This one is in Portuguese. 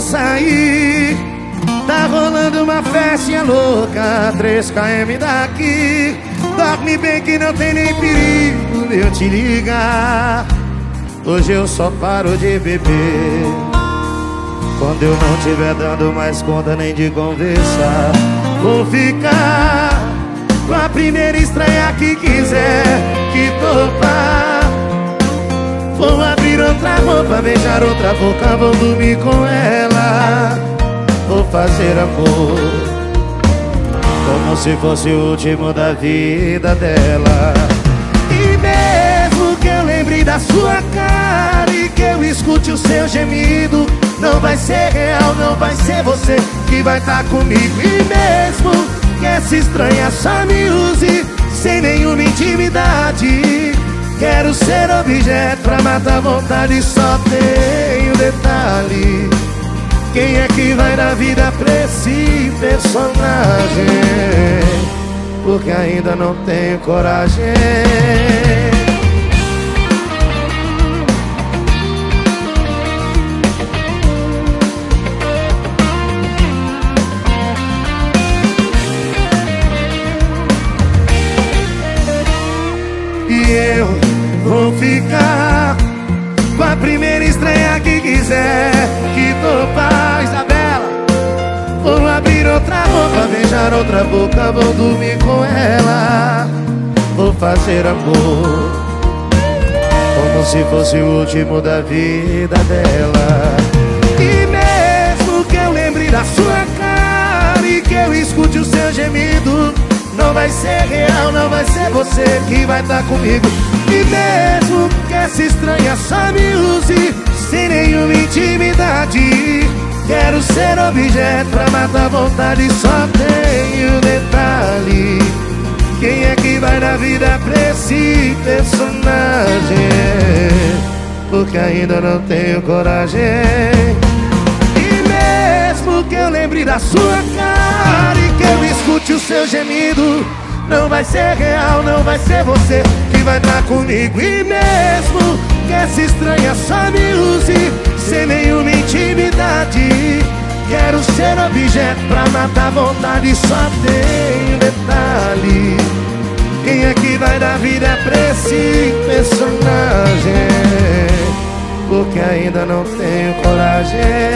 sair. Tá rolando uma festinha louca 3km daqui. Dorme bem que não tem nem perigo de eu te ligar. Hoje eu só paro de beber. Quando eu não tiver dando mais conta nem de conversar Vou ficar com a primeira estranha que quiser Que topar Vou outra roupa, beijar outra boca Vou dormir com ela. Vou fazer amor Como se fosse o último da vida dela. E mesmo que eu lembre da sua cara E que eu escute o seu gemido Não vai ser real, não vai ser você Que vai estar tá comigo. E mesmo que essa estranha só me use Sem nenhuma intimidade Quero ser objeto pra matar vontade Só tenho detalhe Quem é que vai dar vida pra esse personagem? Porque ainda não tenho coragem E eu Vou ficar com a primeira estreia que quiser. Que topar, Isabela. Vou abrir outra boca, beijar outra boca Vou dormir com ela. Vou fazer amor Como se fosse o último da vida dela. E mesmo que eu lembre da sua cara E que eu escute o seu gemido Não vai ser real, não vai ser você que vai estar tá comigo e mesmo que essa estranha só me use Sem nenhuma intimidade. Quero ser objeto pra matar vontade Só tenho detalhe. Quem é que vai dar vida pra esse personagem? Porque ainda não tenho coragem. E mesmo que eu lembre da sua cara E que eu escute o seu gemido Não vai ser real, não vai ser você vai tá comigo. E mesmo que essa estranha só me use Sem nenhuma intimidade Quero ser objeto pra matar vontade Só tem um detalhe. Quem é que vai dar vida pra esse personagem? Porque ainda não tenho coragem